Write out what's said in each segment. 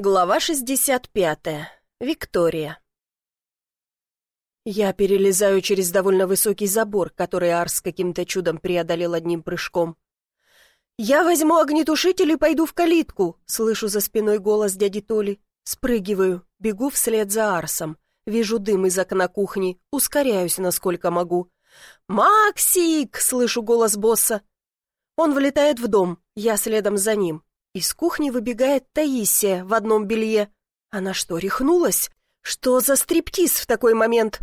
Глава 65. Виктория. Я перелезаю через довольно высокий забор, который Арс каким-то чудом преодолел одним прыжком. «Я возьму огнетушитель и пойду в калитку», — слышу за спиной голос дяди Толи. Спрыгиваю, бегу вслед за Арсом. Вижу дым из окна кухни, ускоряюсь, насколько могу. «Максик!» — слышу голос босса. Он влетает в дом, я следом за ним. Из кухни выбегает Таисия в одном белье. Она что, рехнулась? Что за стриптиз в такой момент?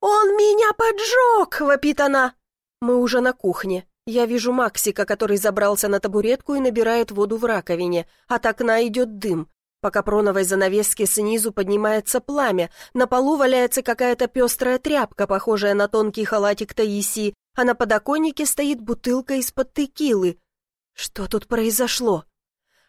«Он меня поджег!» — вопит она. Мы уже на кухне. Я вижу Максика, который забрался на табуретку и набирает воду в раковине. От окна идет дым. По капроновой занавеске снизу поднимается пламя. На полу валяется какая-то пестрая тряпка, похожая на тонкий халатик Таисии, а на подоконнике стоит бутылка из-под текилы. Что тут произошло?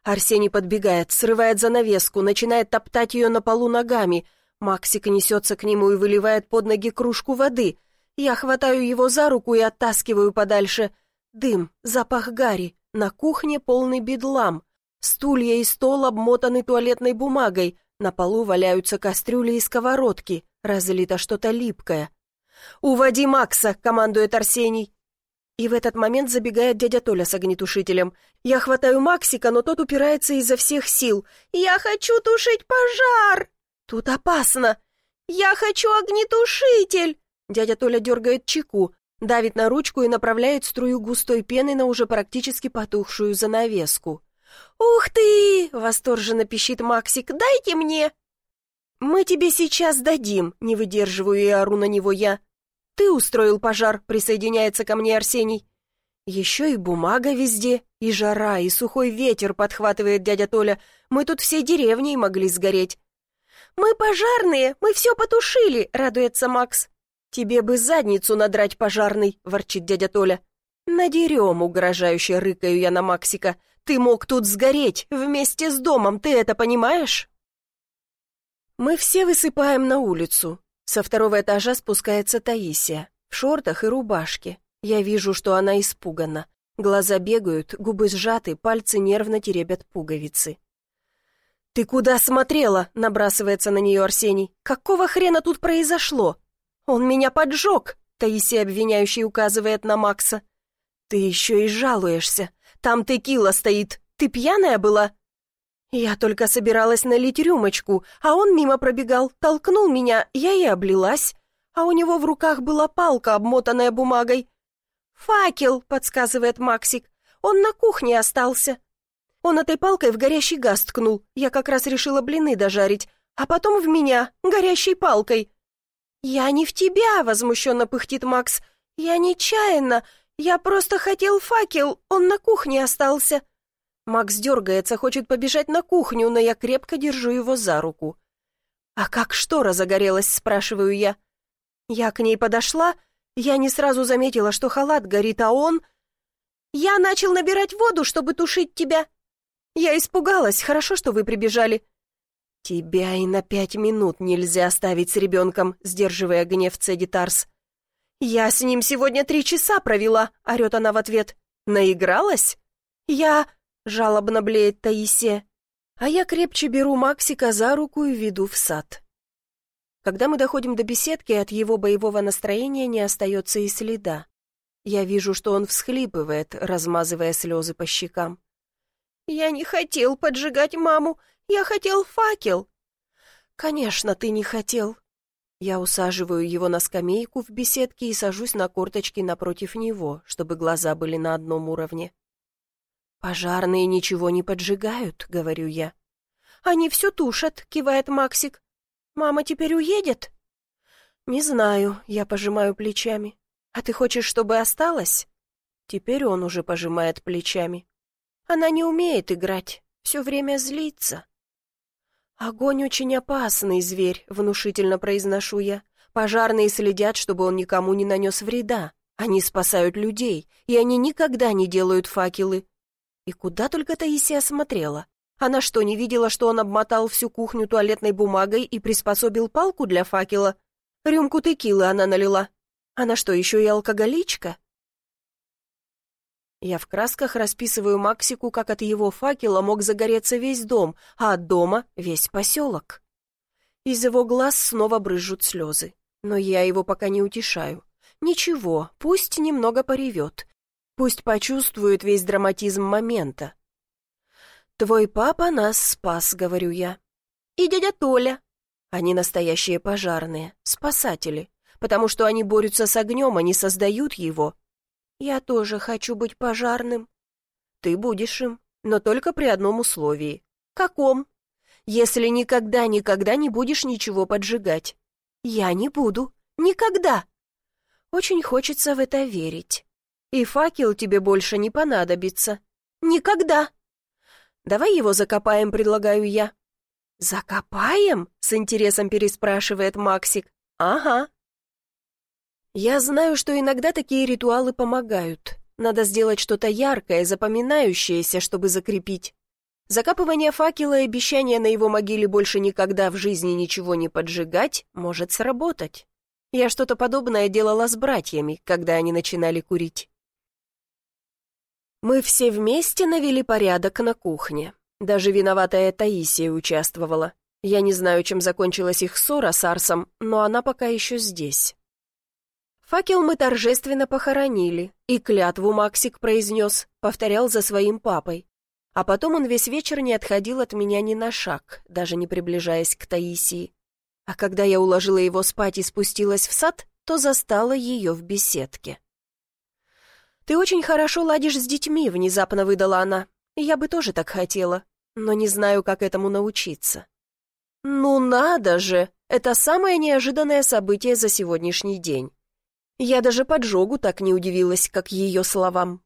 Арсений подбегает, срывает занавеску, начинает топтать ее на полу ногами. Максик несется к нему и выливает под ноги кружку воды. Я хватаю его за руку и оттаскиваю подальше. Дым, запах гари, на кухне полный бедлам. Стулья и стол обмотаны туалетной бумагой, на полу валяются кастрюли и сковородки, разлито что-то липкое. «Уводи Макса!» — командует Арсений. И в этот момент забегает дядя Толя с огнетушителем. Я хватаю Максика, но тот упирается изо всех сил. «Я хочу тушить пожар!» «Тут опасно!» «Я хочу огнетушитель!» Дядя Толя дергает чеку, давит на ручку и направляет струю густой пены на уже практически потухшую занавеску. «Ух ты!» — восторженно пищит Максик. «Дайте мне!» «Мы тебе сейчас дадим!» — не выдерживаю и ору на него я. «Ты устроил пожар», — присоединяется ко мне Арсений. «Еще и бумага везде, и жара, и сухой ветер», — подхватывает дядя Толя. «Мы тут всей деревней могли сгореть». «Мы пожарные, мы все потушили», — радуется Макс. «Тебе бы задницу надрать, пожарный», — ворчит дядя Толя. «Надерем», — угрожающе рыкаю я на Максика. «Ты мог тут сгореть, вместе с домом, ты это понимаешь?» Мы все высыпаем на улицу. Со второго этажа спускается Таисия, в шортах и рубашке. Я вижу, что она испугана. Глаза бегают, губы сжаты, пальцы нервно теребят пуговицы. «Ты куда смотрела?» — набрасывается на нее Арсений. «Какого хрена тут произошло?» «Он меня поджег!» — Таисия обвиняющий указывает на Макса. «Ты еще и жалуешься. Там текила стоит. Ты пьяная была?» Я только собиралась налить рюмочку, а он мимо пробегал, толкнул меня, я и облилась. А у него в руках была палка, обмотанная бумагой. «Факел», — подсказывает Максик, — «он на кухне остался». Он этой палкой в горящий газ ткнул, я как раз решила блины дожарить, а потом в меня, горящей палкой. «Я не в тебя», — возмущенно пыхтит Макс. «Я нечаянно, я просто хотел факел, он на кухне остался». Макс дергается, хочет побежать на кухню, но я крепко держу его за руку. «А как штора загорелась?» – спрашиваю я. Я к ней подошла, я не сразу заметила, что халат горит, а он... «Я начал набирать воду, чтобы тушить тебя!» Я испугалась, хорошо, что вы прибежали. «Тебя и на пять минут нельзя оставить с ребенком», — сдерживая гнев Цеди Тарс. «Я с ним сегодня три часа провела», — орет она в ответ. «Наигралась?» «Я...» Жалобно блеет Таисия. А я крепче беру Максика за руку и веду в сад. Когда мы доходим до беседки, от его боевого настроения не остается и следа. Я вижу, что он всхлипывает, размазывая слезы по щекам. «Я не хотел поджигать маму, я хотел факел». «Конечно, ты не хотел». Я усаживаю его на скамейку в беседке и сажусь на корточки напротив него, чтобы глаза были на одном уровне. «Пожарные ничего не поджигают», — говорю я. «Они все тушат», — кивает Максик. «Мама теперь уедет?» «Не знаю», — я пожимаю плечами. «А ты хочешь, чтобы осталась?» Теперь он уже пожимает плечами. «Она не умеет играть, все время злится». «Огонь очень опасный зверь», — внушительно произношу я. «Пожарные следят, чтобы он никому не нанес вреда. Они спасают людей, и они никогда не делают факелы. И куда только Таисия смотрела? Она что, не видела, что он обмотал всю кухню туалетной бумагой и приспособил палку для факела? Рюмку текилы она налила. Она что, еще и алкоголичка? Я в красках расписываю Максику, как от его факела мог загореться весь дом, а от дома — весь поселок. Из его глаз снова брызжут слезы. Но я его пока не утешаю. Ничего, пусть немного поревет. Пусть почувствует весь драматизм момента. «Твой папа нас спас», — говорю я. «И дядя Толя». Они настоящие пожарные, спасатели, потому что они борются с огнем, они создают его. Я тоже хочу быть пожарным. Ты будешь им, но только при одном условии. Каком? Если никогда-никогда не будешь ничего поджигать. Я не буду. Никогда. Очень хочется в это верить. И факел тебе больше не понадобится. Никогда. Давай его закопаем, предлагаю я. Закопаем? С интересом переспрашивает Максик. Ага. Я знаю, что иногда такие ритуалы помогают. Надо сделать что-то яркое, запоминающееся, чтобы закрепить. Закапывание факела и обещание на его могиле больше никогда в жизни ничего не поджигать может сработать. Я что-то подобное делала с братьями, когда они начинали курить. Мы все вместе навели порядок на кухне. Даже виноватая Таисия участвовала. Я не знаю, чем закончилась их ссора с Арсом, но она пока еще здесь. Факел мы торжественно похоронили, и клятву Максик произнес, повторял за своим папой. А потом он весь вечер не отходил от меня ни на шаг, даже не приближаясь к Таисии. А когда я уложила его спать и спустилась в сад, то застала ее в беседке. «Ты очень хорошо ладишь с детьми», — внезапно выдала она. «Я бы тоже так хотела, но не знаю, как этому научиться». «Ну надо же! Это самое неожиданное событие за сегодняшний день». Я даже поджогу так не удивилась, как ее словам.